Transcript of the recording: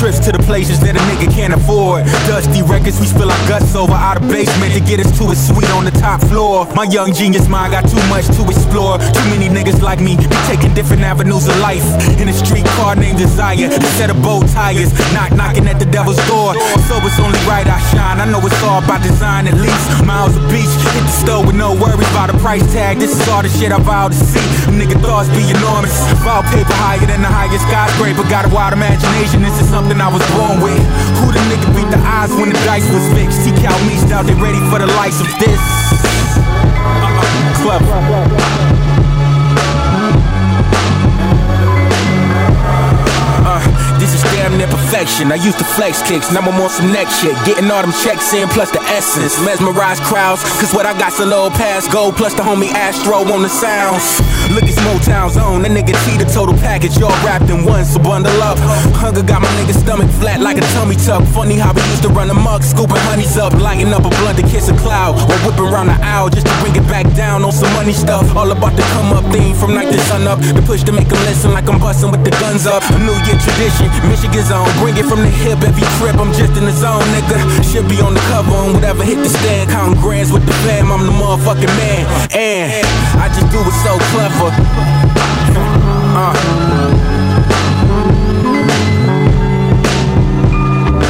trips to the places that a nigga can't afford. Dusty records, we spill our guts over out of basement to get us to a suite on the top floor. My young genius mind got too much to explore. Too many niggas like me be taking different avenues of life. In a street car named Desire, a set of bow tires, Knock, knocking at the devil's door. So it's only right I shine. I know it's all by design at least. Miles store with no worries about a price tag. This is all the shit I vow to see. Nigga thoughts be enormous. Wallpaper higher than the highest skyscraper. Got a wild imagination. This is something I was born with. Who the nigga beat the odds when the dice was fixed? He Cal Meets out, they ready for the likes of this. Uh-uh. Clever. Perfection. I used to flex kicks, now I'm on some next shit. Getting all them checks in, plus the essence. Mesmerize crowds, cause what I got's a little past gold, plus the homie Astro on the sounds. Look at Motown Zone, that nigga the total package, Y'all wrapped in one, so bundle up. Hunger got my nigga stomach flat like a tummy tuck. Funny how we used to run amok, scooping honeys up, lighting up a blunt to kiss a cloud, or whipping around the owl just to bring it back down on some money stuff. All about the come up theme from night to sun up. The push to make them listen like I'm busting with the guns up. A New Year tradition, Michigan's on. Bring it from the hip every trip, I'm just in the zone, nigga. Should be on the cover on whatever hit the stand. Counting grands with the fam, I'm the motherfucking man. And I just do it so clever.